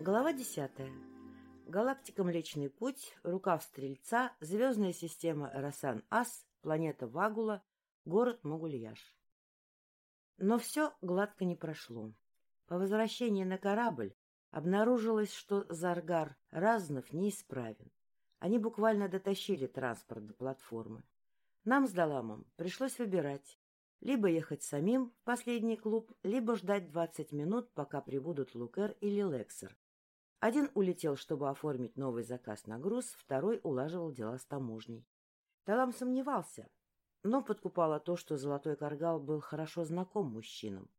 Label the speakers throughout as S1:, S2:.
S1: Глава десятая. Галактика Млечный Путь, рукав Стрельца, звездная система Росан-Ас, планета Вагула, город Могульяш. Но все гладко не прошло. По возвращении на корабль обнаружилось, что Заргар Разнов неисправен. Они буквально дотащили транспорт до платформы. Нам с Даламом пришлось выбирать. Либо ехать самим в последний клуб, либо ждать 20 минут, пока прибудут Лукер или Лексер. Один улетел, чтобы оформить новый заказ на груз, второй улаживал дела с таможней. Далам сомневался, но подкупало то, что Золотой Каргал был хорошо знаком мужчинам.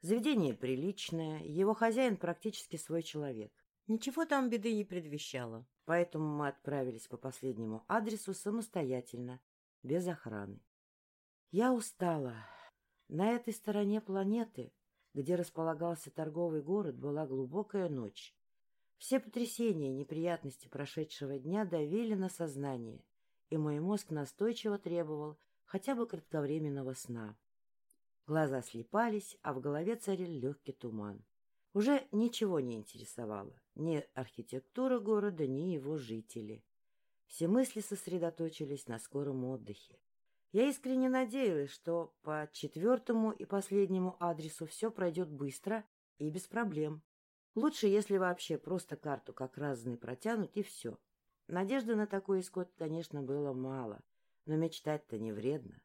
S1: Заведение приличное, его хозяин практически свой человек. Ничего там беды не предвещало, поэтому мы отправились по последнему адресу самостоятельно, без охраны. Я устала. На этой стороне планеты, где располагался торговый город, была глубокая ночь. Все потрясения и неприятности прошедшего дня давили на сознание, и мой мозг настойчиво требовал хотя бы кратковременного сна. Глаза слепались, а в голове царил легкий туман. Уже ничего не интересовало, ни архитектура города, ни его жители. Все мысли сосредоточились на скором отдыхе. Я искренне надеялась, что по четвертому и последнему адресу все пройдет быстро и без проблем. Лучше, если вообще просто карту как разные протянуть и все. Надежды на такой исход, конечно, было мало, но мечтать-то не вредно.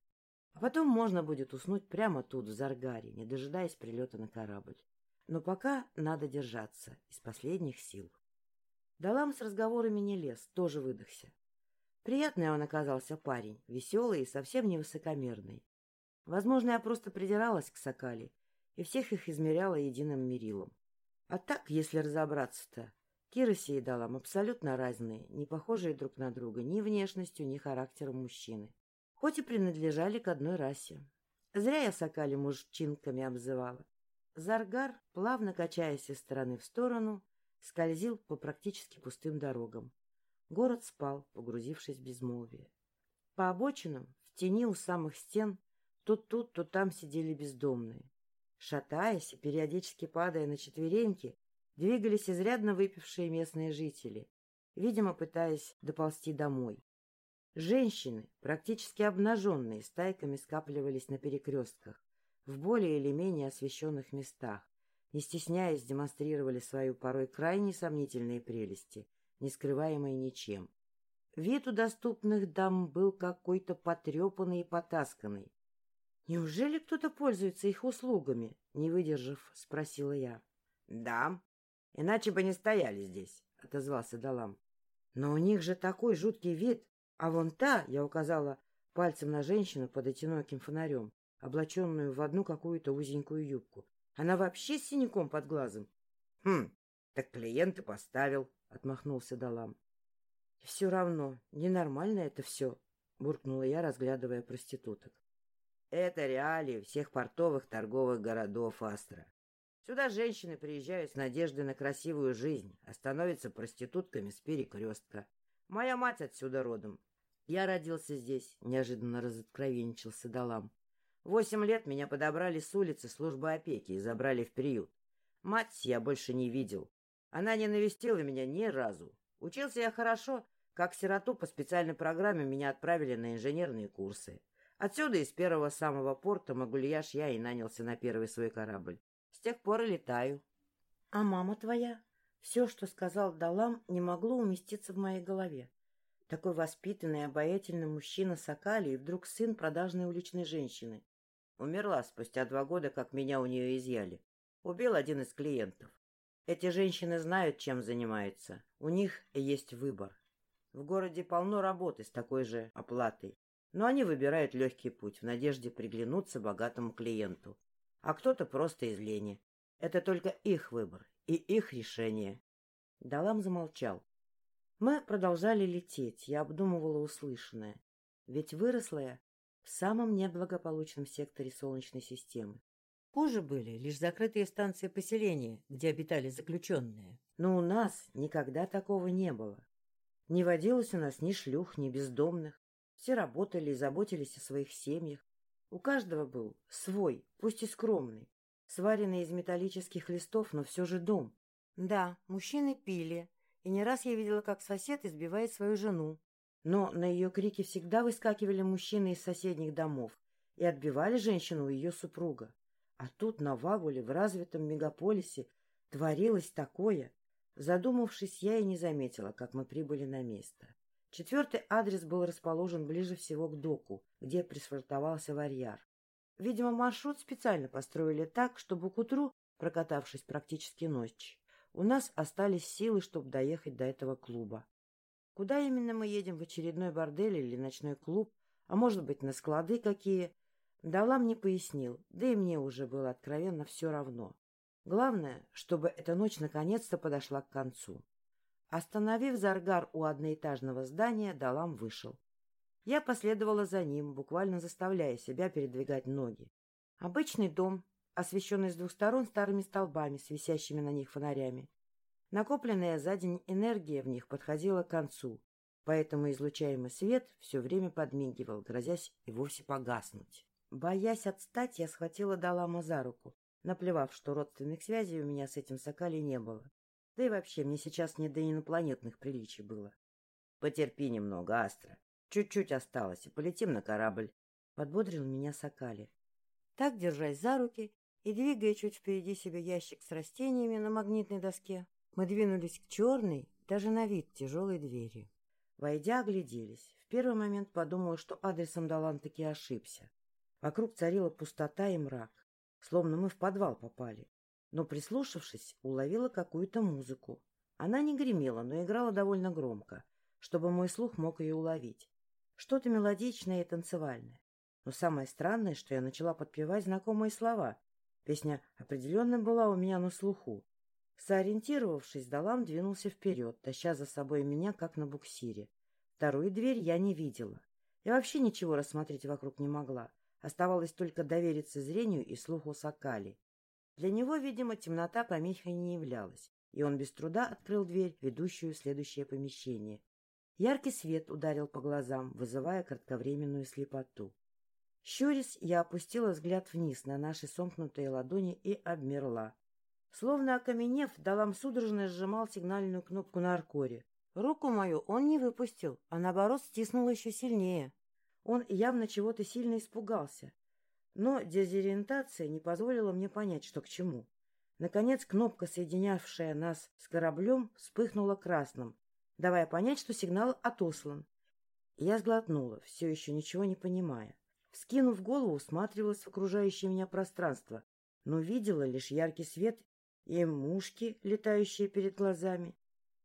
S1: А потом можно будет уснуть прямо тут, в Заргаре, не дожидаясь прилета на корабль. Но пока надо держаться, из последних сил. Далам с разговорами не лез, тоже выдохся. Приятный он оказался парень, веселый и совсем не высокомерный. Возможно, я просто придиралась к Сокали и всех их измеряла единым мерилом. А так, если разобраться-то, Кироси и Далам абсолютно разные, не похожие друг на друга ни внешностью, ни характером мужчины. Хоть и принадлежали к одной расе. Зря я Сокали мужчинками обзывала. Заргар, плавно качаясь из стороны в сторону, скользил по практически пустым дорогам. Город спал, погрузившись в безмолвие. По обочинам, в тени у самых стен, то тут, то там сидели бездомные. Шатаясь и периодически падая на четвереньки, двигались изрядно выпившие местные жители, видимо, пытаясь доползти домой. Женщины, практически обнаженные, стайками скапливались на перекрестках, в более или менее освещенных местах, не стесняясь демонстрировали свою порой крайне сомнительные прелести, не скрываемые ничем. Вид у доступных дам был какой-то потрепанный и потасканный. — Неужели кто-то пользуется их услугами? — не выдержав, спросила я. — Да, иначе бы не стояли здесь, — отозвался Далам. — Но у них же такой жуткий вид, а вон та, я указала пальцем на женщину под одиноким фонарем, облаченную в одну какую-то узенькую юбку. Она вообще с синяком под глазом. — Хм, так клиент и поставил, — отмахнулся Далам. — Все равно, ненормально это все, — буркнула я, разглядывая проституток. — Это реалии всех портовых торговых городов Астра. Сюда женщины приезжают с надеждой на красивую жизнь, а становятся проститутками с перекрестка. Моя мать отсюда родом. Я родился здесь, — неожиданно разоткровенничался Далам. Восемь лет меня подобрали с улицы службы опеки и забрали в приют. Мать я больше не видел. Она не навестила меня ни разу. Учился я хорошо. Как сироту по специальной программе меня отправили на инженерные курсы. Отсюда, из первого самого порта, Магульяш, я и нанялся на первый свой корабль. С тех пор и летаю. — А мама твоя? Все, что сказал Далам, не могло уместиться в моей голове. Такой воспитанный и обаятельный мужчина Сакали и вдруг сын продажной уличной женщины. Умерла спустя два года, как меня у нее изъяли. Убил один из клиентов. Эти женщины знают, чем занимаются. У них есть выбор. В городе полно работы с такой же оплатой. Но они выбирают легкий путь в надежде приглянуться богатому клиенту. А кто-то просто из лени. Это только их выбор и их решение. Далам замолчал. Мы продолжали лететь. Я обдумывала услышанное. Ведь выросла я в самом неблагополучном секторе Солнечной системы. Хуже были лишь закрытые станции поселения, где обитали заключенные. Но у нас никогда такого не было. Не водилось у нас ни шлюх, ни бездомных. Все работали и заботились о своих семьях. У каждого был свой, пусть и скромный, сваренный из металлических листов, но все же дом. Да, мужчины пили, и не раз я видела, как сосед избивает свою жену. Но на ее крики всегда выскакивали мужчины из соседних домов и отбивали женщину у ее супруга. А тут на Вагуле, в развитом мегаполисе, творилось такое. Задумавшись, я и не заметила, как мы прибыли на место. Четвертый адрес был расположен ближе всего к доку, где пришвартовался варьяр. Видимо, маршрут специально построили так, чтобы к утру, прокатавшись практически ночь, у нас остались силы, чтобы доехать до этого клуба. Куда именно мы едем, в очередной бордель или ночной клуб, а может быть, на склады какие, Далам не пояснил, да и мне уже было откровенно все равно. Главное, чтобы эта ночь наконец-то подошла к концу. Остановив Заргар у одноэтажного здания, Далам вышел. Я последовала за ним, буквально заставляя себя передвигать ноги. Обычный дом, освещенный с двух сторон старыми столбами с висящими на них фонарями. Накопленная за день энергия в них подходила к концу, поэтому излучаемый свет все время подмигивал, грозясь и вовсе погаснуть. Боясь отстать, я схватила Далама за руку, наплевав, что родственных связей у меня с этим Сокали не было. Да и вообще, мне сейчас не до инопланетных приличий было. — Потерпи немного, Астра. Чуть-чуть осталось, и полетим на корабль. Подбодрил меня Сокали. Так, держась за руки и двигая чуть впереди себя ящик с растениями на магнитной доске, мы двинулись к черной, даже на вид тяжелой двери. Войдя, огляделись. В первый момент подумала, что адресом Далан таки ошибся. Вокруг царила пустота и мрак, словно мы в подвал попали но, прислушавшись, уловила какую-то музыку. Она не гремела, но играла довольно громко, чтобы мой слух мог ее уловить. Что-то мелодичное и танцевальное. Но самое странное, что я начала подпевать знакомые слова. Песня определенно была у меня на слуху. Сориентировавшись, Далам двинулся вперед, таща за собой меня, как на буксире. Вторую дверь я не видела. Я вообще ничего рассмотреть вокруг не могла. Оставалось только довериться зрению и слуху Сакали. Для него, видимо, темнота помехой не являлась, и он без труда открыл дверь, ведущую в следующее помещение. Яркий свет ударил по глазам, вызывая кратковременную слепоту. Щурясь, я опустила взгляд вниз на наши сомкнутые ладони и обмерла. Словно окаменев, Далам судорожно сжимал сигнальную кнопку на аркоре. Руку мою он не выпустил, а наоборот стиснул еще сильнее. Он явно чего-то сильно испугался, но дезориентация не позволила мне понять, что к чему. Наконец, кнопка, соединявшая нас с кораблем, вспыхнула красным, давая понять, что сигнал отослан. Я сглотнула, все еще ничего не понимая. Вскинув голову, всматривалась в окружающее меня пространство, но видела лишь яркий свет и мушки, летающие перед глазами.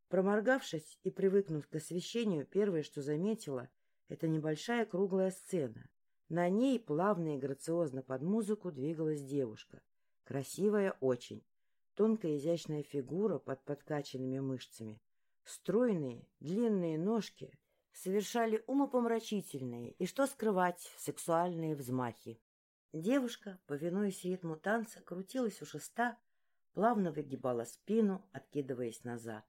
S1: Проморгавшись и привыкнув к освещению, первое, что заметила, это небольшая круглая сцена. На ней плавно и грациозно под музыку двигалась девушка. Красивая очень. Тонкая изящная фигура под подкачанными мышцами. Стройные, длинные ножки совершали умопомрачительные и, что скрывать, сексуальные взмахи. Девушка, повинуясь ритму танца, крутилась у шеста, плавно выгибала спину, откидываясь назад.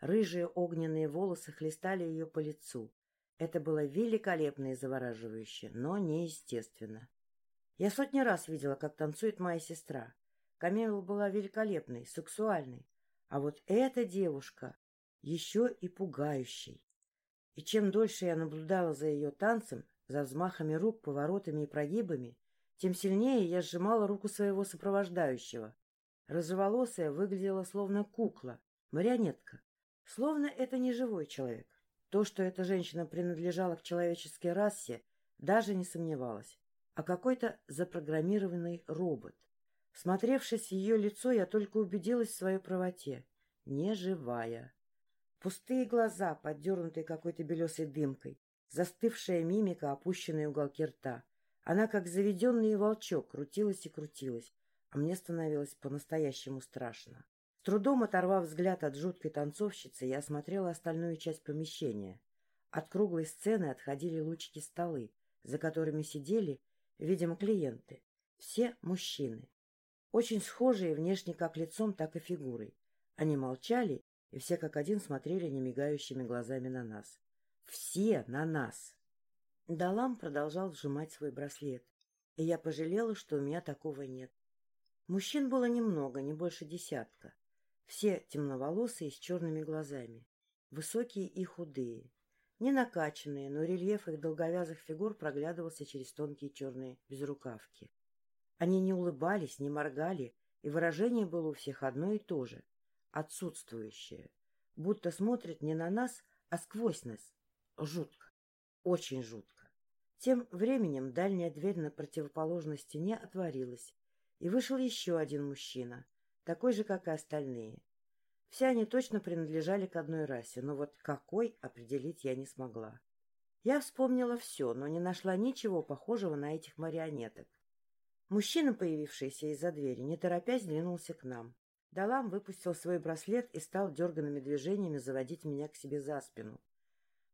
S1: Рыжие огненные волосы хлестали ее по лицу. Это было великолепно и завораживающе, но неестественно. Я сотни раз видела, как танцует моя сестра. Камила была великолепной, сексуальной. А вот эта девушка еще и пугающей. И чем дольше я наблюдала за ее танцем, за взмахами рук, поворотами и прогибами, тем сильнее я сжимала руку своего сопровождающего. Рыжеволосая выглядела словно кукла, марионетка. Словно это не живой человек. То, что эта женщина принадлежала к человеческой расе, даже не сомневалась. А какой-то запрограммированный робот. Смотревшись в ее лицо, я только убедилась в своей правоте. Не живая. Пустые глаза, поддернутые какой-то белесой дымкой, застывшая мимика, опущенные уголки рта. Она, как заведенный волчок, крутилась и крутилась, а мне становилось по-настоящему страшно трудом оторвав взгляд от жуткой танцовщицы, я осмотрела остальную часть помещения. От круглой сцены отходили лучики столы, за которыми сидели, видимо, клиенты. Все мужчины. Очень схожие внешне как лицом, так и фигурой. Они молчали, и все как один смотрели немигающими глазами на нас. Все на нас! Далам продолжал сжимать свой браслет, и я пожалела, что у меня такого нет. Мужчин было немного, не больше десятка. Все темноволосые с черными глазами, высокие и худые. Не накачанные, но рельеф их долговязых фигур проглядывался через тонкие черные безрукавки. Они не улыбались, не моргали, и выражение было у всех одно и то же — отсутствующее. Будто смотрят не на нас, а сквозь нас. Жутко. Очень жутко. Тем временем дальняя дверь на противоположной стене отворилась, и вышел еще один мужчина, такой же, как и остальные. Все они точно принадлежали к одной расе, но вот какой определить я не смогла. Я вспомнила все, но не нашла ничего похожего на этих марионеток. Мужчина, появившийся из-за двери, не торопясь двинулся к нам. Далам выпустил свой браслет и стал дерганными движениями заводить меня к себе за спину.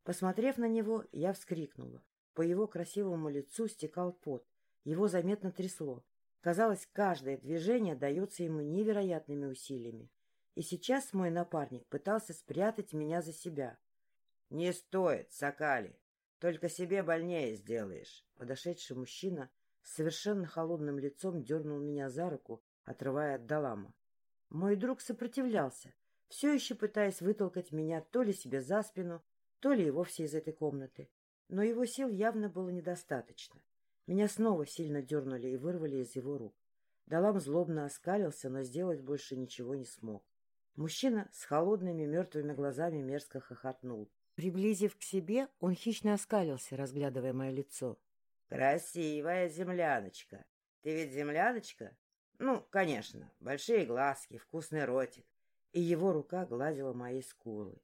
S1: Посмотрев на него, я вскрикнула. По его красивому лицу стекал пот, его заметно трясло. Казалось, каждое движение дается ему невероятными усилиями. И сейчас мой напарник пытался спрятать меня за себя. — Не стоит, Сакали. Только себе больнее сделаешь. Подошедший мужчина с совершенно холодным лицом дернул меня за руку, отрывая от Далама. Мой друг сопротивлялся, все еще пытаясь вытолкать меня то ли себе за спину, то ли и вовсе из этой комнаты. Но его сил явно было недостаточно. Меня снова сильно дернули и вырвали из его рук. Далам злобно оскалился, но сделать больше ничего не смог. Мужчина с холодными мертвыми глазами мерзко хохотнул. Приблизив к себе, он хищно оскалился, разглядывая мое лицо. — Красивая земляночка. Ты ведь земляночка? Ну, конечно, большие глазки, вкусный ротик. И его рука гладила мои скулы.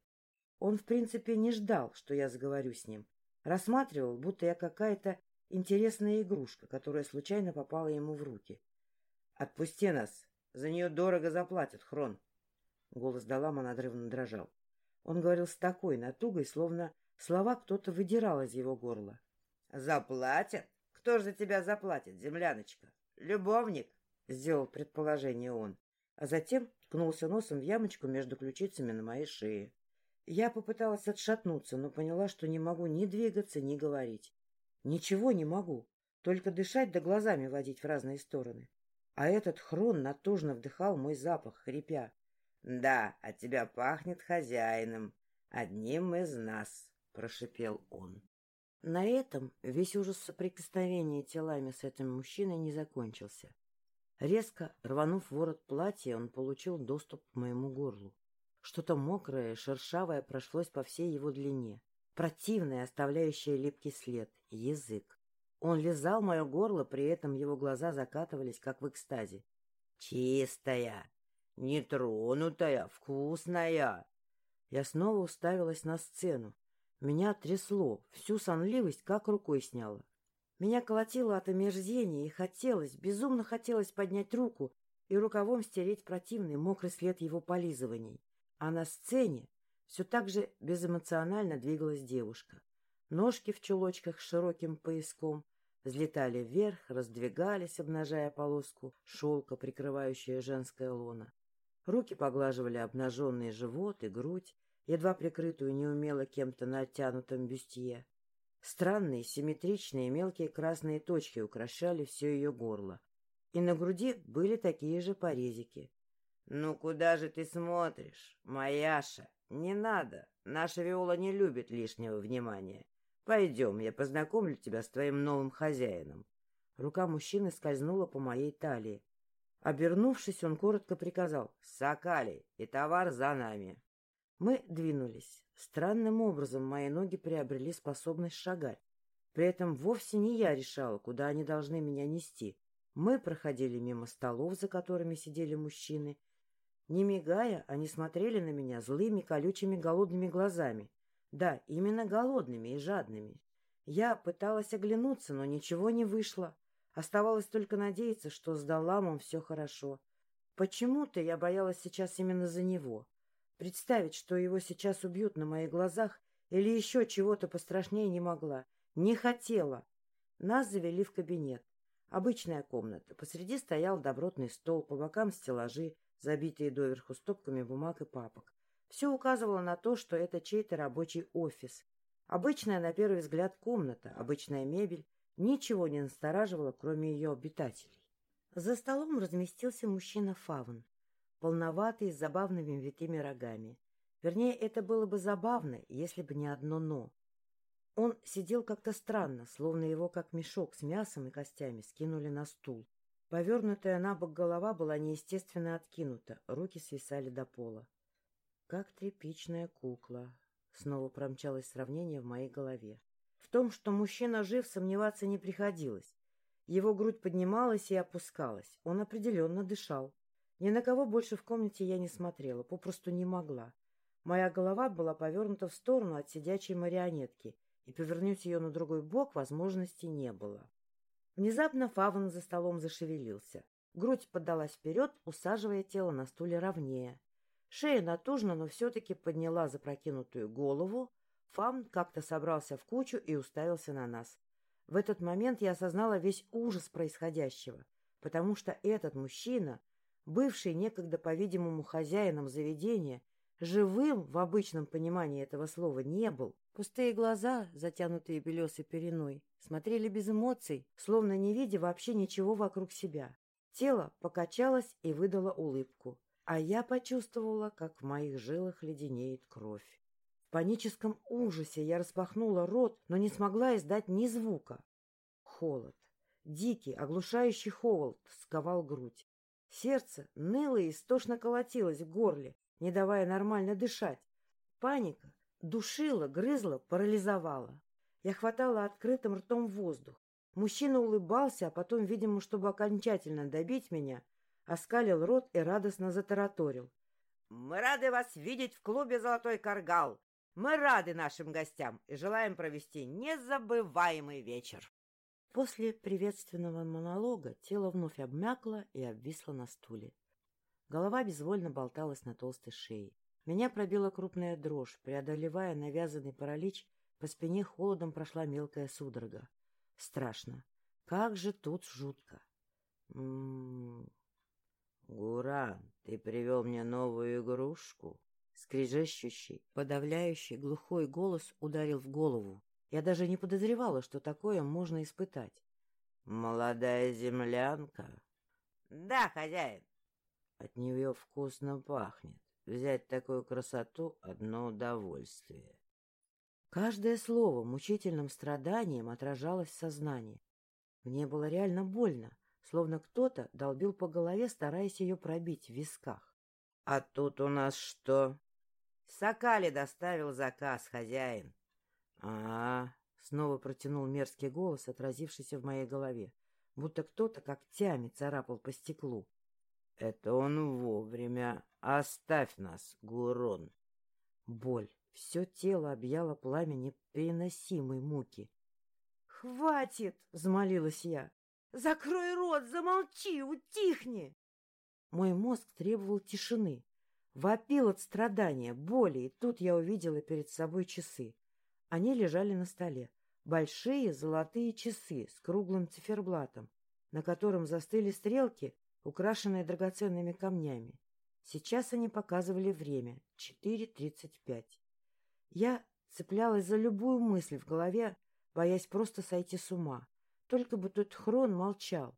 S1: Он, в принципе, не ждал, что я заговорю с ним. Рассматривал, будто я какая-то интересная игрушка, которая случайно попала ему в руки. — Отпусти нас. За нее дорого заплатят, Хрон. Голос Далама надрывно дрожал. Он говорил с такой натугой, словно слова кто-то выдирал из его горла. — Заплатят? Кто же за тебя заплатит, земляночка? Любовник? — сделал предположение он, а затем ткнулся носом в ямочку между ключицами на моей шее. Я попыталась отшатнуться, но поняла, что не могу ни двигаться, ни говорить. Ничего не могу, только дышать да глазами водить в разные стороны. А этот хрон натужно вдыхал мой запах, хрипя. — Да, от тебя пахнет хозяином, одним из нас, — прошипел он. На этом весь ужас соприкосновения телами с этим мужчиной не закончился. Резко рванув ворот платья, он получил доступ к моему горлу. Что-то мокрое, шершавое прошлось по всей его длине. Противное, оставляющее липкий след. Язык. Он лизал мое горло, при этом его глаза закатывались, как в экстазе. «Чистая! Нетронутая! Вкусная!» Я снова уставилась на сцену. Меня трясло, всю сонливость как рукой сняло. Меня колотило от омерзения, и хотелось, безумно хотелось поднять руку и рукавом стереть противный мокрый след его полизываний. А на сцене все так же безэмоционально двигалась девушка. Ножки в чулочках с широким пояском взлетали вверх, раздвигались, обнажая полоску шелка, прикрывающая женское лоно. Руки поглаживали обнаженный живот и грудь, едва прикрытую неумело кем-то натянутым бюстье. Странные, симметричные мелкие красные точки украшали все ее горло. И на груди были такие же порезики. «Ну куда же ты смотришь, Маяша? Не надо. Наша Виола не любит лишнего внимания. Пойдем, я познакомлю тебя с твоим новым хозяином». Рука мужчины скользнула по моей талии. Обернувшись, он коротко приказал «Сакали, и товар за нами». Мы двинулись. Странным образом мои ноги приобрели способность шагать. При этом вовсе не я решала, куда они должны меня нести. Мы проходили мимо столов, за которыми сидели мужчины, не мигая, они смотрели на меня злыми, колючими, голодными глазами. Да, именно голодными и жадными. Я пыталась оглянуться, но ничего не вышло. Оставалось только надеяться, что с Даламом все хорошо. Почему-то я боялась сейчас именно за него. Представить, что его сейчас убьют на моих глазах, или еще чего-то пострашнее не могла. Не хотела. Нас завели в кабинет. Обычная комната. Посреди стоял добротный стол, по бокам стеллажи, забитые доверху стопками бумаг и папок. Все указывало на то, что это чей-то рабочий офис. Обычная, на первый взгляд, комната, обычная мебель, ничего не настораживало, кроме ее обитателей. За столом разместился мужчина Фавн. полноватый, с забавными витыми рогами. Вернее, это было бы забавно, если бы не одно «но». Он сидел как-то странно, словно его, как мешок с мясом и костями, скинули на стул. Повернутая на бок голова была неестественно откинута, руки свисали до пола. Как тряпичная кукла. Снова промчалось сравнение в моей голове. В том, что мужчина жив, сомневаться не приходилось. Его грудь поднималась и опускалась. Он определенно дышал. Ни на кого больше в комнате я не смотрела, попросту не могла. Моя голова была повернута в сторону от сидячей марионетки, и повернуть ее на другой бок возможности не было. Внезапно фавн за столом зашевелился. Грудь подалась вперед, усаживая тело на стуле ровнее. Шея натужно, но все-таки подняла запрокинутую голову. Фавн как-то собрался в кучу и уставился на нас. В этот момент я осознала весь ужас происходящего, потому что этот мужчина, бывший некогда, по-видимому, хозяином заведения, живым в обычном понимании этого слова не был. Пустые глаза, затянутые белесой переной, смотрели без эмоций, словно не видя вообще ничего вокруг себя. Тело покачалось и выдало улыбку, а я почувствовала, как в моих жилах леденеет кровь. В паническом ужасе я распахнула рот, но не смогла издать ни звука. Холод, дикий, оглушающий холод сковал грудь. Сердце ныло и истошно колотилось в горле, не давая нормально дышать. Паника Душила, грызла, парализовала. Я хватала открытым ртом воздух. Мужчина улыбался, а потом, видимо, чтобы окончательно добить меня, оскалил рот и радостно затараторил. — Мы рады вас видеть в клубе «Золотой каргал». Мы рады нашим гостям и желаем провести незабываемый вечер. После приветственного монолога тело вновь обмякло и обвисло на стуле. Голова безвольно болталась на толстой шее. Меня пробила крупная дрожь, преодолевая навязанный паралич, по спине холодом прошла мелкая судорога. Страшно. Как же тут жутко. М -м -м. Гуран, ты привел мне новую игрушку? Скрежещущий, подавляющий, глухой голос ударил в голову. Я даже не подозревала, что такое можно испытать. «Молодая землянка?» «Да, хозяин». От нее вкусно пахнет. Взять такую красоту — одно удовольствие. Каждое слово мучительным страданием отражалось в сознании. Мне было реально больно, словно кто-то долбил по голове, стараясь ее пробить в висках. — А тут у нас что? — Сокали доставил заказ, хозяин. А — А-а, — снова протянул мерзкий голос, отразившийся в моей голове, будто кто-то когтями царапал по стеклу. — Это он вовремя. Оставь нас, Гурон. Боль. Все тело объяло пламя непереносимой муки. — Хватит! — взмолилась я. — Закрой рот, замолчи, утихни! Мой мозг требовал тишины. Вопил от страдания, боли, и тут я увидела перед собой часы. Они лежали на столе. Большие золотые часы с круглым циферблатом, на котором застыли стрелки, украшенные драгоценными камнями. Сейчас они показывали время — 4.35. Я цеплялась за любую мысль в голове, боясь просто сойти с ума. Только бы тот хрон молчал.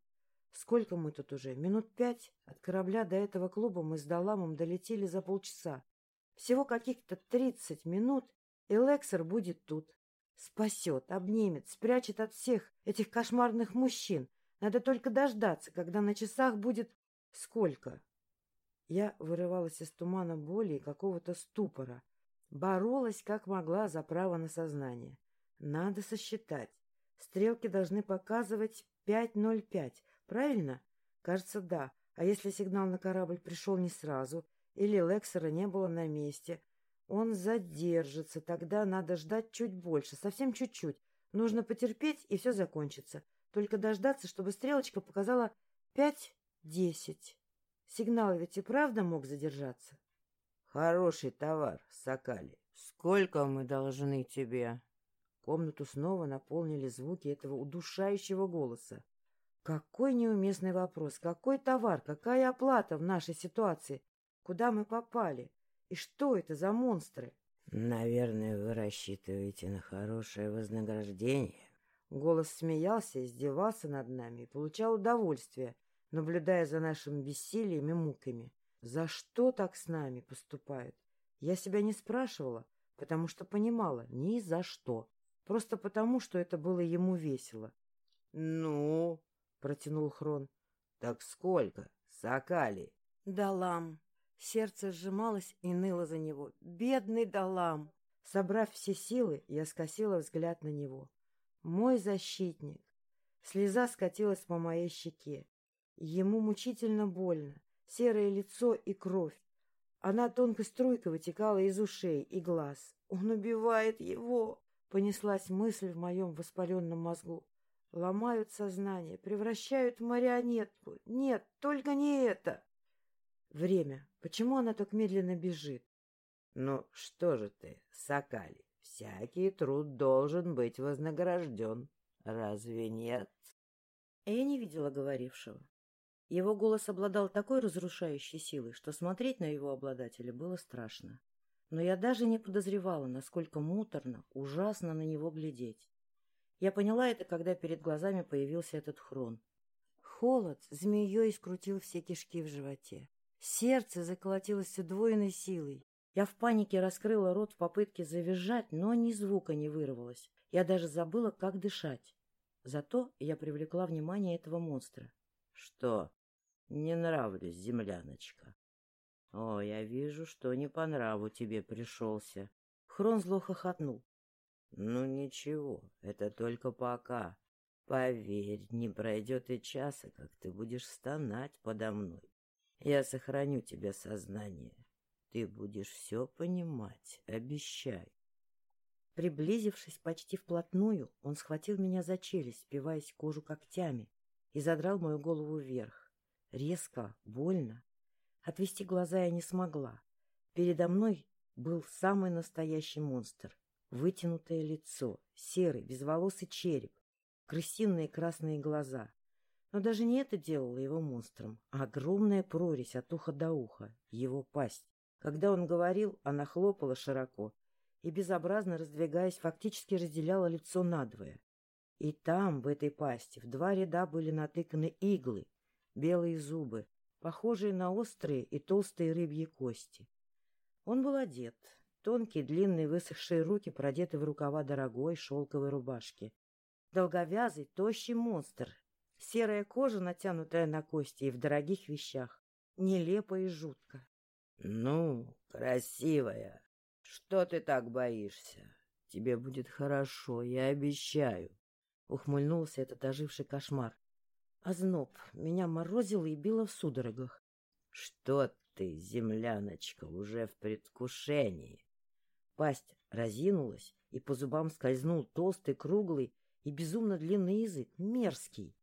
S1: Сколько мы тут уже? Минут пять? От корабля до этого клуба мы с Даламом долетели за полчаса. Всего каких-то тридцать минут, и Лексер будет тут. Спасет, обнимет, спрячет от всех этих кошмарных мужчин. Надо только дождаться, когда на часах будет... Сколько? Я вырывалась из тумана боли и какого-то ступора. Боролась, как могла, за право на сознание. Надо сосчитать. Стрелки должны показывать 5.05, правильно? Кажется, да. А если сигнал на корабль пришел не сразу, или Лексера не было на месте, он задержится, тогда надо ждать чуть больше, совсем чуть-чуть. Нужно потерпеть, и все закончится. Только дождаться, чтобы стрелочка показала 5.10. Сигнал ведь и правда мог задержаться. Хороший товар, Сокали. Сколько мы должны тебе? Комнату снова наполнили звуки этого удушающего голоса. Какой неуместный вопрос, какой товар, какая оплата в нашей ситуации? Куда мы попали? И что это за монстры? Наверное, вы рассчитываете на хорошее вознаграждение. Голос смеялся, издевался над нами и получал удовольствие, наблюдая за нашими бессилием и муками. За что так с нами поступают? Я себя не спрашивала, потому что понимала, ни за что. Просто потому, что это было ему весело. — Ну, — протянул Хрон. — Так сколько? Сакали? — Далам. Сердце сжималось и ныло за него. Бедный Далам! Собрав все силы, я скосила взгляд на него. Мой защитник. Слеза скатилась по моей щеке. Ему мучительно больно. Серое лицо и кровь. Она тонкой струйкой вытекала из ушей и глаз. «Он убивает его!» — понеслась мысль в моем воспаленном мозгу. Ломают сознание, превращают в марионетку. Нет, только не это. Время. Почему она так медленно бежит? Ну, что же ты, Сакали, всякий труд должен быть вознагражден. Разве нет? Я не видела говорившего. Его голос обладал такой разрушающей силой, что смотреть на его обладателя было страшно. Но я даже не подозревала, насколько муторно, ужасно на него глядеть. Я поняла это, когда перед глазами появился этот хрон. Холод змеей скрутил все кишки в животе. Сердце заколотилось с удвоенной силой. Я в панике раскрыла рот в попытке завизжать, но ни звука не вырвалось. Я даже забыла, как дышать. Зато я привлекла внимание этого монстра. — Что? Не нравлюсь, земляночка. — О, я вижу, что не по нраву тебе пришелся. Хрон зло хохотнул. Ну ничего, это только пока. Поверь, не пройдет и часа, как ты будешь стонать подо мной. Я сохраню тебе сознание. Ты будешь все понимать, обещай. Приблизившись почти вплотную, он схватил меня за челюсть, впиваясь кожу когтями, и задрал мою голову вверх. Резко, больно. Отвести глаза я не смогла. Передо мной был самый настоящий монстр. Вытянутое лицо, серый, безволосый череп, крысиные красные глаза. Но даже не это делало его монстром, а огромная прорезь от уха до уха, его пасть. Когда он говорил, она хлопала широко и, безобразно раздвигаясь, фактически разделяла лицо надвое. И там, в этой пасти, в два ряда были натыканы иглы, белые зубы, похожие на острые и толстые рыбьи кости. Он был одет, Тонкие, длинные, высохшие руки продеты в рукава дорогой шелковой рубашки. Долговязый, тощий монстр. Серая кожа, натянутая на кости и в дорогих вещах. Нелепо и жутко. — Ну, красивая, что ты так боишься? Тебе будет хорошо, я обещаю. Ухмыльнулся этот оживший кошмар. Озноб. Меня морозило и било в судорогах. — Что ты, земляночка, уже в предвкушении? Пасть разинулась, и по зубам скользнул толстый, круглый и безумно длинный язык, мерзкий.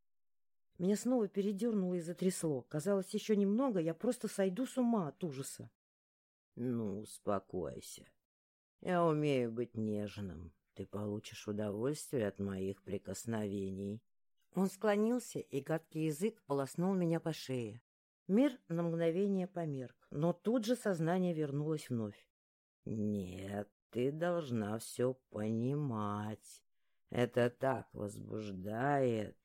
S1: Меня снова передернуло и затрясло. Казалось, еще немного, я просто сойду с ума от ужаса. — Ну, успокойся. Я умею быть нежным. Ты получишь удовольствие от моих прикосновений. Он склонился, и гадкий язык полоснул меня по шее. Мир на мгновение померк, но тут же сознание вернулось вновь. Нет, ты должна все понимать. Это так возбуждает.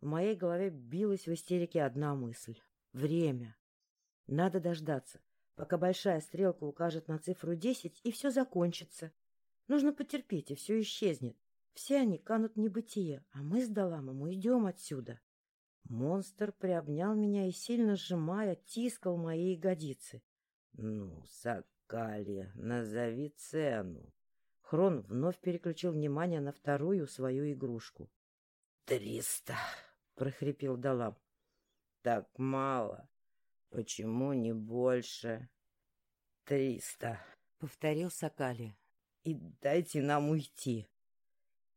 S1: В моей голове билась в истерике одна мысль. Время. Надо дождаться, пока большая стрелка укажет на цифру десять, и все закончится. Нужно потерпеть, и все исчезнет. Все они канут в небытие, а мы с Даламом уйдем отсюда. Монстр приобнял меня и, сильно сжимая, тискал мои ягодицы. — Ну, Сак, Калия, назови цену. Хрон вновь переключил внимание на вторую свою игрушку. — Триста! — прохрипел Далам. — Так мало. Почему не больше? — Триста! — повторил Сакали. — И дайте нам уйти. —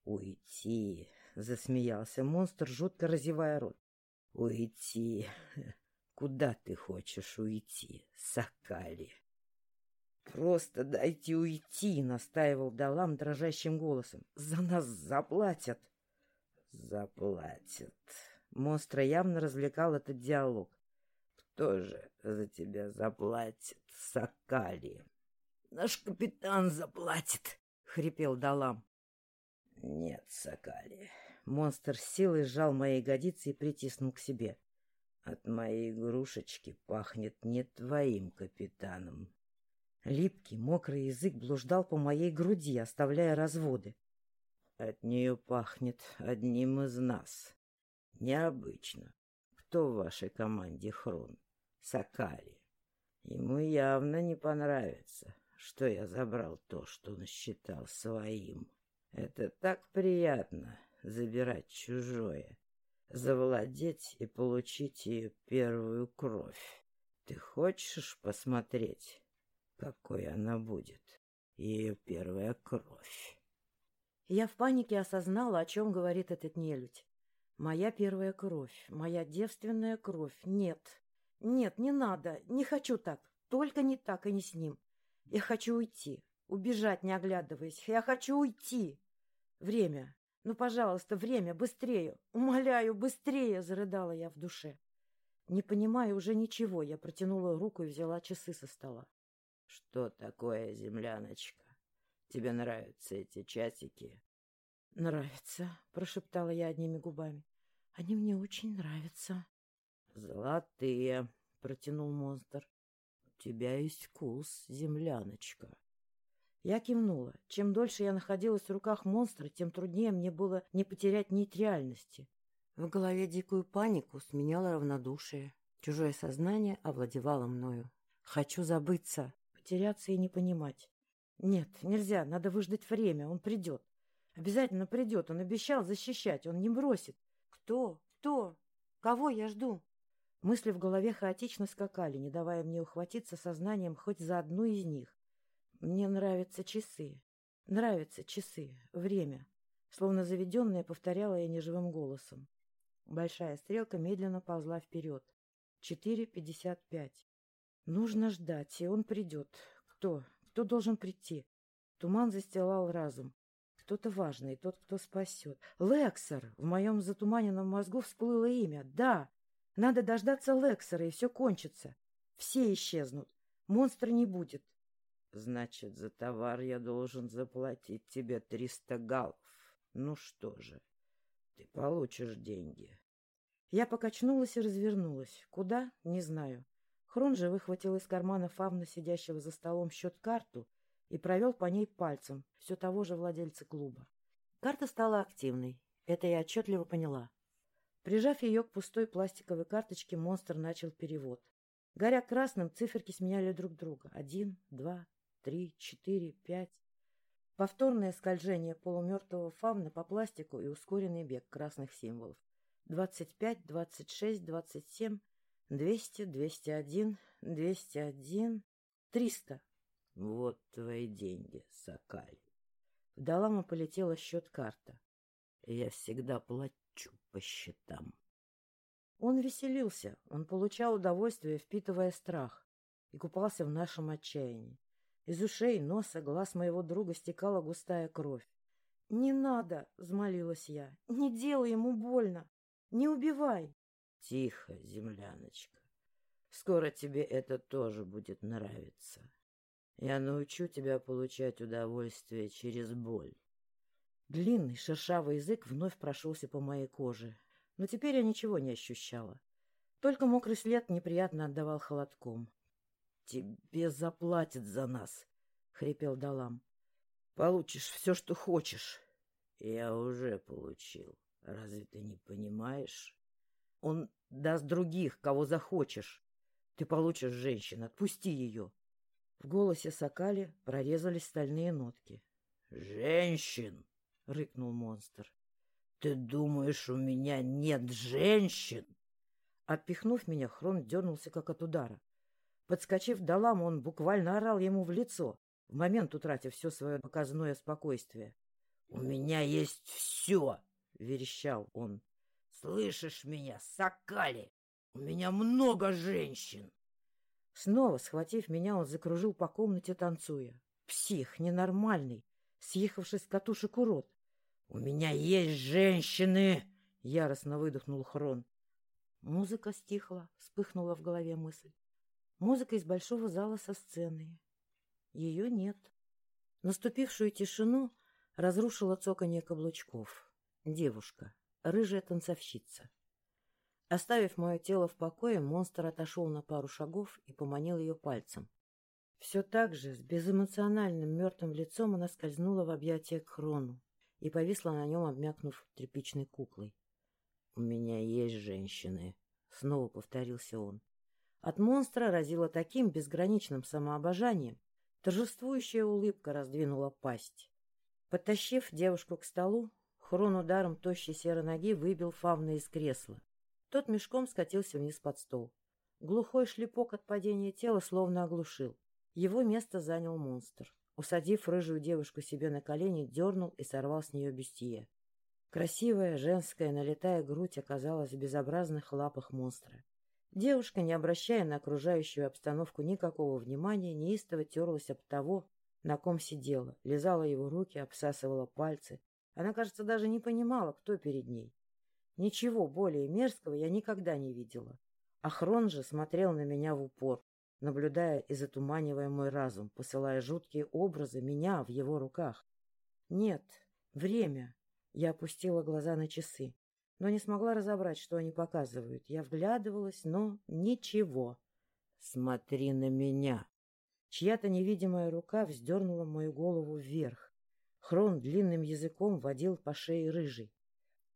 S1: Уйти! — засмеялся монстр, жутко разевая рот. — Уйти! Куда ты хочешь уйти, Сакали? «Просто дайте уйти», — настаивал Далам дрожащим голосом. «За нас заплатят». «Заплатят». Монстра явно развлекал этот диалог. «Кто же за тебя заплатит, Сакали?» «Наш капитан заплатит», — хрипел Далам. «Нет, Сакали». Монстр силой сжал мои ягодицы и притиснул к себе.
S2: От моей игрушечки пахнет не твоим капитаном.
S1: Липкий, мокрый язык блуждал по моей груди, оставляя разводы.
S2: От нее пахнет одним из нас. Необычно. Кто в вашей команде Хрон? Сакали. Ему явно не понравится, что я забрал то, что он считал своим. Это так приятно — забирать чужое, завладеть и получить ее первую кровь. Ты хочешь посмотреть, какой она будет, ее первая кровь?
S1: Я в панике осознала, о чем говорит этот нелюдь. Моя первая кровь, моя девственная кровь. Нет, нет, не надо, не хочу так, только не так и не с ним. Я хочу уйти, убежать, не оглядываясь. Я хочу уйти. Время. Ну, пожалуйста, время, быстрее. Умоляю, быстрее, зарыдала я в душе. Не понимая уже ничего, я протянула руку и взяла часы со стола.
S2: — Что такое, земляночка? Тебе нравятся эти часики?
S1: — Нравится, — прошептала я одними губами. — Они мне очень нравятся.
S2: — Золотые, — протянул монстр. — У тебя есть вкус, земляночка.
S1: Я кивнула. Чем дольше я находилась в руках монстра, тем труднее мне было не потерять нить реальности. В голове дикую панику сменяло равнодушие. Чужое сознание овладевало мною. Хочу забыться, потеряться и не понимать. Нет, нельзя, надо выждать время, он придет. Обязательно придет, он обещал защищать, он не бросит. Кто? Кто? Кого я жду? Мысли в голове хаотично скакали, не давая мне ухватиться сознанием хоть за одну из них. Мне нравятся часы. Нравятся часы. Время. Словно заведенное, повторяла я неживым голосом. Большая стрелка медленно ползла вперед. Четыре пятьдесят пять. Нужно ждать, и он придет. Кто? Кто должен прийти? Туман застилал разум. Кто-то важный, тот, кто спасет. Лексер! В моем затуманенном мозгу всплыло имя. Да! Надо дождаться Лексера, и все кончится. Все исчезнут. Монстра не будет.
S2: Значит, за товар я должен заплатить тебе триста галлов. Ну что же, ты получишь деньги.
S1: Я покачнулась и развернулась. Куда? Не знаю. Хрон же выхватил из кармана фавна, сидящего за столом, счет-карту и провел по ней пальцем, все того же владельца клуба. Карта стала активной. Это я отчетливо поняла. Прижав ее к пустой пластиковой карточке, монстр начал перевод. Горя красным, циферки сменяли друг друга. Один, два, три, четыре, пять. Повторное скольжение полумертвого фавна по пластику и ускоренный бег красных символов. Двадцать пять, двадцать шесть, двадцать семь, двести, двести один, двести один, триста.
S2: Вот твои деньги, Сакаль.
S1: В Далама полетела счет-карта.
S2: Я всегда плачу по счетам.
S1: Он веселился, он получал удовольствие, впитывая страх, и купался в нашем отчаянии. Из ушей, носа, глаз моего друга стекала густая кровь. — Не надо! — взмолилась я. — Не делай ему больно! Не убивай!
S2: — Тихо, земляночка. Скоро тебе это тоже будет нравиться. Я научу тебя получать удовольствие через боль.
S1: Длинный шершавый язык вновь прошелся по моей коже, но теперь я ничего не ощущала. Только мокрый след неприятно отдавал холодком.
S2: Тебе заплатят за нас, — хрипел Далам. — Получишь все, что хочешь. — Я уже получил. Разве ты не понимаешь? Он даст других, кого захочешь. Ты получишь женщин, отпусти ее.
S1: В голосе Сакали прорезались стальные нотки.
S2: — Женщин! — рыкнул монстр. — Ты думаешь, у меня нет женщин?
S1: Отпихнув меня, Хрон дернулся, как от удара. Подскочив до ламы, он буквально орал ему в лицо, в момент утратив все свое показное спокойствие.
S2: — У меня есть все! — верещал он. — Слышишь меня, Сакали? У меня много женщин!
S1: Снова, схватив меня, он закружил по комнате, танцуя. Псих, ненормальный, съехавший с катушек урод.
S2: — У меня есть женщины! — яростно выдохнул Хрон.
S1: Музыка стихла, вспыхнула в голове мысль. Музыка из большого зала со сцены. Ее нет. Наступившую тишину разрушила цоканье каблучков. Девушка, рыжая танцовщица. Оставив мое тело в покое, монстр отошел на пару шагов и поманил ее пальцем. Все так же, с безэмоциональным мертвым лицом, она скользнула в объятия к Хрону и повисла на нем, обмякнув тряпичной куклой. — У меня есть женщины, — снова повторился он. От монстра разило таким безграничным самообожанием. Торжествующая улыбка раздвинула пасть. Подтащив девушку к столу, Хрон ударом тощей серой ноги выбил фавна из кресла. Тот мешком скатился вниз под стол. Глухой шлепок от падения тела словно оглушил. Его место занял монстр. Усадив рыжую девушку себе на колени, дернул и сорвал с нее бюстье. Красивая, женская, налетая грудь оказалась в безобразных лапах монстра. Девушка, не обращая на окружающую обстановку никакого внимания, неистово терлась об того, на ком сидела, лизала его руки, обсасывала пальцы. Она, кажется, даже не понимала, кто перед ней. Ничего более мерзкого я никогда не видела. Ахрон же смотрел на меня в упор, наблюдая и затуманивая мой разум, посылая жуткие образы меня в его руках. Нет, время. Я опустила глаза на часы, но не смогла разобрать, что они показывают. Я вглядывалась, но ничего. Смотри на меня. Чья-то невидимая рука вздернула мою голову вверх. Хрон длинным языком водил по шее рыжий.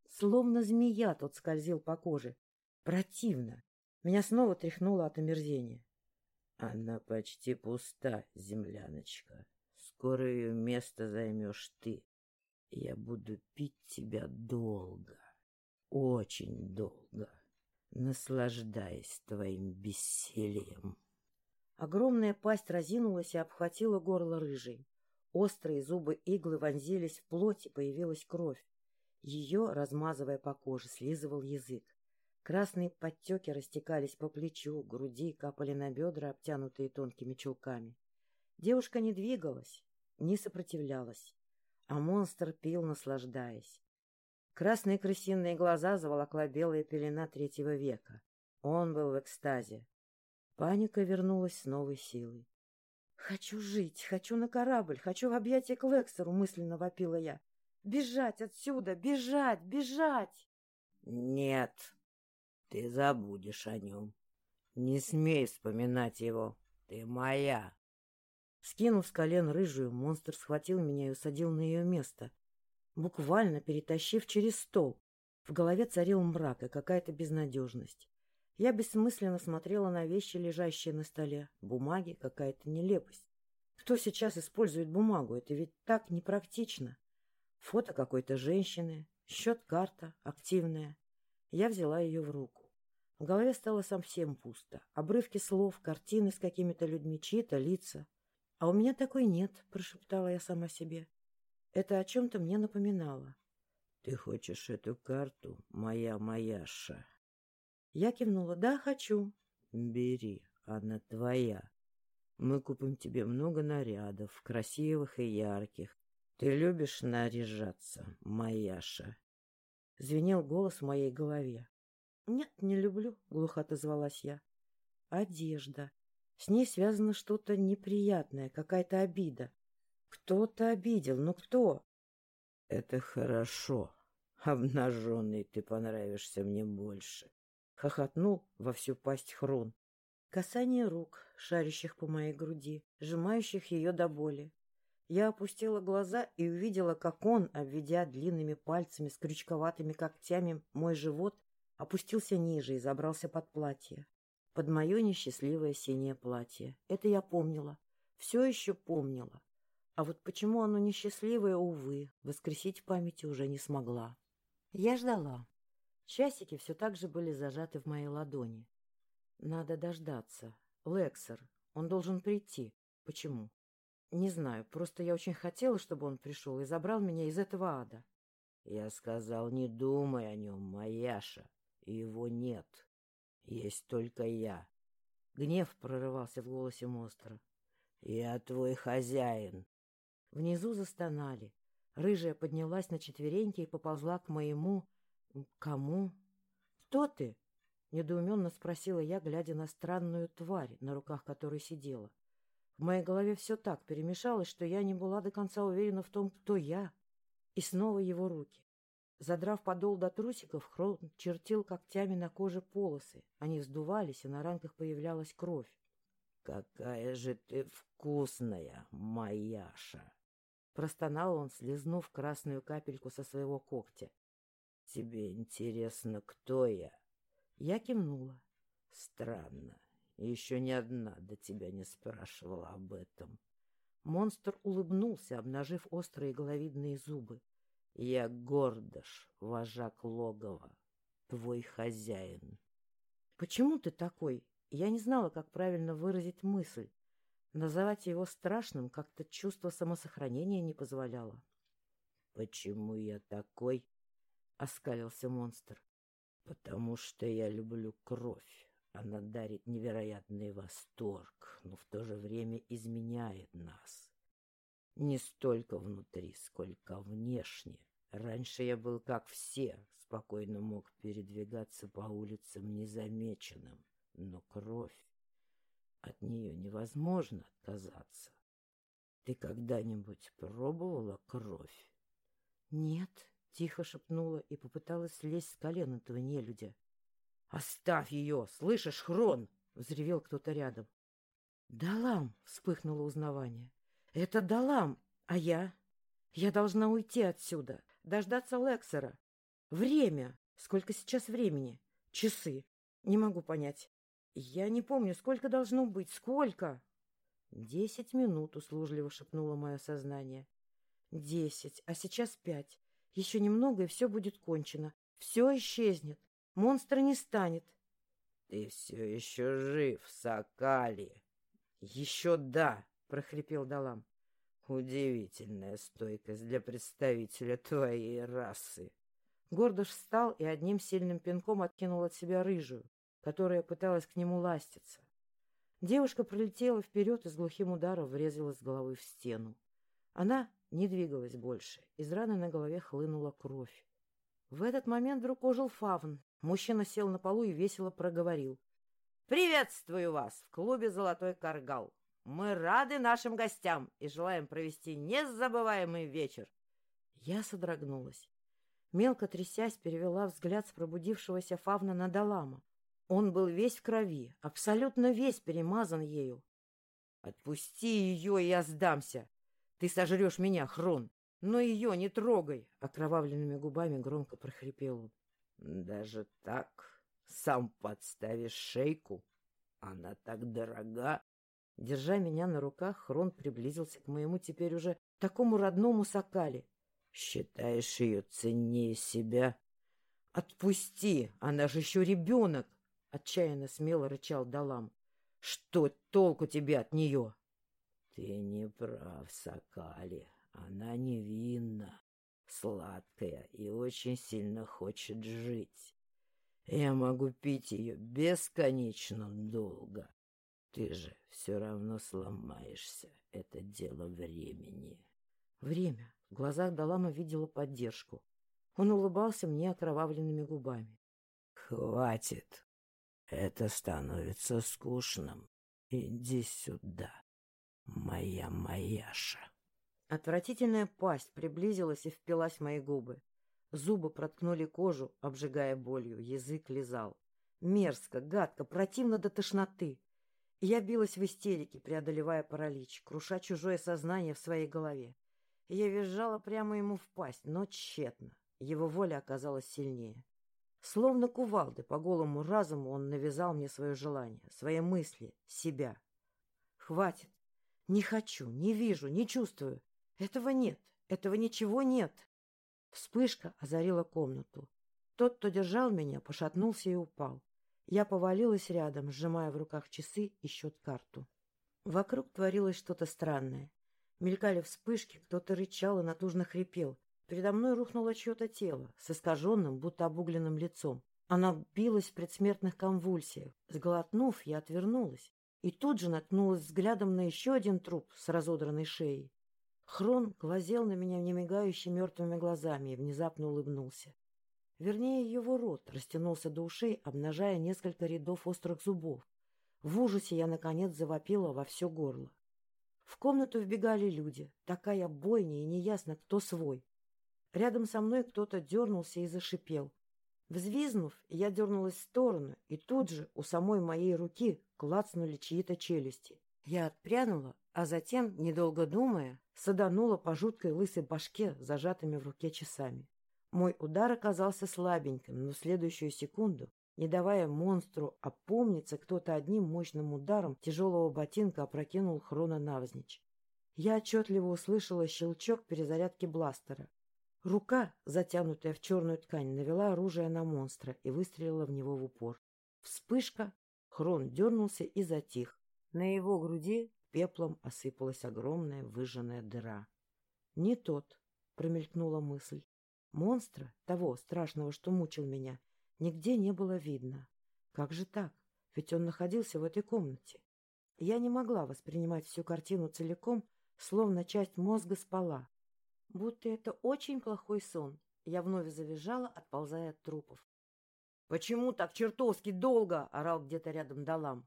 S1: Словно змея тот скользил по коже. Противно. Меня снова тряхнуло от омерзения. Она почти пуста, земляночка. Скоро ее место займешь ты. Я буду пить тебя долго, очень долго, наслаждаясь твоим бессилием. Огромная пасть разинулась и обхватила горло рыжей. Острые зубы иглы вонзились в плоть, и появилась кровь. Ее, размазывая по коже, слизывал язык. Красные подтеки растекались по плечу, груди, капали на бедра, обтянутые тонкими чулками. Девушка не двигалась, не сопротивлялась, а монстр пил, наслаждаясь. Красные крысиные глаза заволокла белая пелена третьего века. Он был в экстазе. Паника вернулась с новой силой. — Хочу жить, хочу на корабль, хочу в объятия к Лексеру, — мысленно вопила я. — Бежать отсюда, бежать, бежать! — Нет, ты забудешь о нем. Не смей вспоминать его. Ты моя. Скинув с колен рыжую, монстр схватил меня и усадил на ее место, буквально перетащив через стол. В голове царил мрак и какая-то безнадежность. Я бессмысленно смотрела на вещи, лежащие на столе. Бумаги, какая-то нелепость. Кто сейчас использует бумагу? Это ведь так непрактично. Фото какой-то женщины, счет-карта активная. Я взяла ее в руку. В голове стало совсем пусто. Обрывки слов, картины с какими-то людьми, чьи-то лица. — А у меня такой нет, — прошептала я сама себе. Это о чем-то мне напоминало. — Ты хочешь эту карту, моя Маяша? Я кивнула. — Да, хочу. — Бери, она твоя. Мы купим тебе много нарядов, красивых и ярких. Ты любишь наряжаться, Маяша? Звенел голос в моей голове. — Нет, не люблю, — глухо отозвалась я. — Одежда. С ней связано что-то неприятное, какая-то обида. Кто-то обидел, но кто? — Это хорошо. Обнаженный ты понравишься мне больше. Хохотнул во всю пасть Хрон. Касание рук, шарящих по моей груди, сжимающих ее до боли. Я опустила глаза и увидела, как он, обведя длинными пальцами с крючковатыми когтями мой живот, опустился ниже и забрался под платье. Под мое несчастливое синее платье. Это я помнила. Все еще помнила. А вот почему оно несчастливое, увы, воскресить в памяти уже не смогла. Я ждала. Часики все так же были зажаты в моей ладони. Надо дождаться. Лексер. Он должен прийти. Почему? Не знаю, просто я очень хотела, чтобы он пришел и забрал меня из этого ада. Я сказал, не думай о нем, Маяша. Его нет. Есть только я. Гнев прорывался в голосе монстра. Я твой хозяин. Внизу застонали. Рыжая поднялась на четвереньки и поползла к моему... Кому? Кто ты? Недоуменно спросила я, глядя на странную тварь, на руках которой сидела. В моей голове все так перемешалось, что я не была до конца уверена в том, кто я. И снова его руки. Задрав подол до трусиков, Хрон чертил когтями на коже полосы. Они вздувались, и на ранках появлялась кровь.
S2: — Какая же ты вкусная, мояша!
S1: — простонал он, слезнув красную капельку со своего когтя.
S2: — Тебе интересно, кто я?
S1: Я кивнула.
S2: — Странно. Еще ни одна до тебя не спрашивала об этом.
S1: Монстр улыбнулся, обнажив острые головидные зубы.
S2: — Я Гордош, вожак логова, твой хозяин.
S1: — Почему ты такой? Я не знала, как правильно выразить мысль. Называть его страшным как-то чувство самосохранения не позволяло.
S2: — Почему я такой? — оскалился монстр. — Потому что я люблю кровь. Она дарит невероятный восторг, но в то же время изменяет нас. Не столько внутри, сколько внешне. Раньше я был как все, спокойно мог передвигаться по улицам незамеченным, но кровь... От нее невозможно отказаться. Ты когда-нибудь пробовала кровь?
S1: — Нет, — тихо шепнула и попыталась слезть с колен этого нелюдя. — Оставь ее! Слышишь, Хрон? — взревел кто-то рядом. — Далам! — вспыхнуло узнавание. Это Далам, а я? Я должна уйти отсюда, дождаться Лексера. Время. Сколько сейчас времени? Часы. Не могу понять. Я не помню, сколько должно быть. Сколько? Десять минут, услужливо шепнуло мое сознание. Десять, а сейчас пять. Еще немного, и все будет кончено. Все исчезнет. Монстра не станет.
S2: — Ты все еще жив, Сакали.
S1: — Еще да, прохрипел Далам.
S2: Удивительная стойкость для представителя твоей расы.
S1: Гордош встал и одним сильным пинком откинул от себя рыжую, которая пыталась к нему ластиться. Девушка пролетела вперед и с глухим ударом врезалась головой в стену. Она не двигалась больше, из раны на голове хлынула кровь. В этот момент вдруг ожил фавн. Мужчина сел на полу и весело проговорил. — Приветствую вас в клубе «Золотой каргал». Мы рады нашим гостям и желаем провести незабываемый вечер. Я содрогнулась. Мелко трясясь, перевела взгляд с пробудившегося фавна на Далама. Он был весь в крови, абсолютно весь перемазан ею. — Отпусти ее, я сдамся. Ты сожрешь меня, Хрон. Но ее не трогай! — окровавленными губами громко прохрипел он.
S2: — Даже так? Сам подставишь шейку? Она так дорога?
S1: Держа меня на руках, Хрон приблизился к моему теперь уже такому родному Сакали.
S2: — Считаешь ее ценнее себя?
S1: — Отпусти! Она же еще ребенок! — отчаянно смело рычал Далам. — Что толку тебе от нее?
S2: — Ты не прав, Сакали. Она невинна, сладкая и очень сильно хочет жить. Я могу пить ее бесконечно долго. Ты же все равно сломаешься. Это дело времени.
S1: Время. В глазах Далама видела поддержку. Он улыбался мне окровавленными губами.
S2: Хватит. Это становится скучным. Иди сюда, моя Маяша.
S1: Отвратительная пасть приблизилась и впилась в мои губы. Зубы проткнули кожу, обжигая болью, язык лизал. Мерзко, гадко, противно до тошноты. Я билась в истерике, преодолевая паралич, круша чужое сознание в своей голове. Я визжала прямо ему в пасть, но тщетно. Его воля оказалась сильнее. Словно кувалды по голому разуму он навязал мне свое желание, свои мысли, себя. Хватит. Не хочу, не вижу, не чувствую. Этого нет, этого ничего нет. Вспышка озарила комнату. Тот, кто держал меня, пошатнулся и упал. Я повалилась рядом, сжимая в руках часы и счет-карту. Вокруг творилось что-то странное. Мелькали вспышки, кто-то рычал и натужно хрипел. Передо мной рухнуло чье-то тело с искаженным, будто обугленным лицом. Она билась в предсмертных конвульсиях. Сглотнув, я отвернулась и тут же наткнулась взглядом на еще один труп с разодранной шеей. Хрон глазел на меня немигающими мертвыми глазами и внезапно улыбнулся. Вернее, его рот растянулся до ушей, обнажая несколько рядов острых зубов. В ужасе я, наконец, завопила во все горло. В комнату вбегали люди. Такая бойня, и неясно, кто свой. Рядом со мной кто-то дернулся и зашипел. Взвизнув, я дернулась в сторону, и тут же у самой моей руки клацнули чьи-то челюсти. Я отпрянула, а затем, недолго думая, саданула по жуткой лысой башке зажатыми в руке часами. Мой удар оказался слабеньким, но в следующую секунду, не давая монстру опомниться, кто-то одним мощным ударом тяжелого ботинка опрокинул хрона навзничь. Я отчетливо услышала щелчок перезарядки бластера. Рука, затянутая в черную ткань, навела оружие на монстра и выстрелила в него в упор. Вспышка, Хрон дернулся и затих. На его груди пеплом осыпалась огромная выжженная дыра. «Не тот», — промелькнула мысль. «Монстра, того страшного, что мучил меня, нигде не было видно. Как же так? Ведь он находился в этой комнате». Я не могла воспринимать всю картину целиком, словно часть мозга спала. Будто это очень плохой сон. Я вновь завизжала, отползая от трупов. «Почему так чертовски долго?» — орал где-то рядом Далам.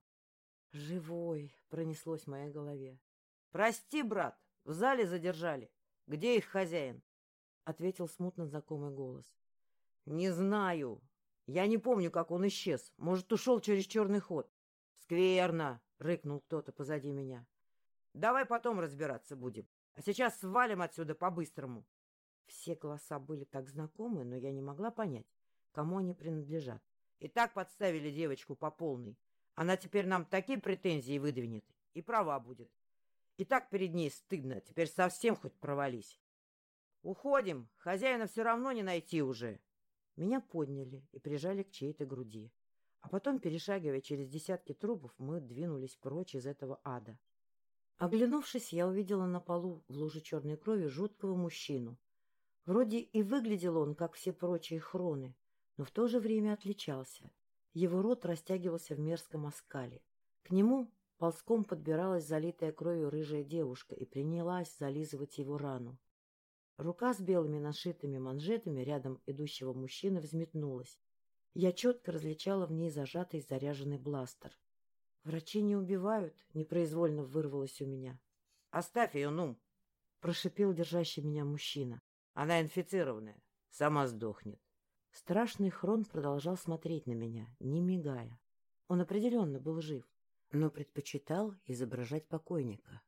S1: «Живой!» — пронеслось в моей голове. «Прости, брат, в зале задержали. Где их хозяин?» — ответил смутно знакомый голос. «Не знаю. Я не помню, как он исчез. Может, ушел через черный ход». «Скверно!» — рыкнул кто-то позади меня. «Давай потом разбираться будем. А сейчас свалим отсюда по-быстрому. Все голоса были так знакомы, но я не могла понять, кому они принадлежат. И так подставили девочку по полной. Она теперь нам такие претензии выдвинет. И права будет. И так перед ней стыдно. Теперь совсем хоть провались. Уходим. Хозяина все равно не найти уже. Меня подняли и прижали к чьей-то груди. А потом, перешагивая через десятки трупов, мы двинулись прочь из этого ада. Оглянувшись, я увидела на полу в луже черной крови жуткого мужчину. Вроде и выглядел он, как все прочие хроны, но в то же время отличался. Его рот растягивался в мерзком оскале. К нему ползком подбиралась залитая кровью рыжая девушка и принялась зализывать его рану. Рука с белыми нашитыми манжетами рядом идущего мужчины взметнулась. Я четко различала в ней зажатый заряженный бластер. «Врачи не убивают», — непроизвольно вырвалось у меня. «Оставь ее, ну!» — прошипел держащий меня мужчина. «Она инфицированная. Сама сдохнет». Страшный Хрон продолжал смотреть на меня, не мигая. Он определенно был жив, но предпочитал изображать покойника.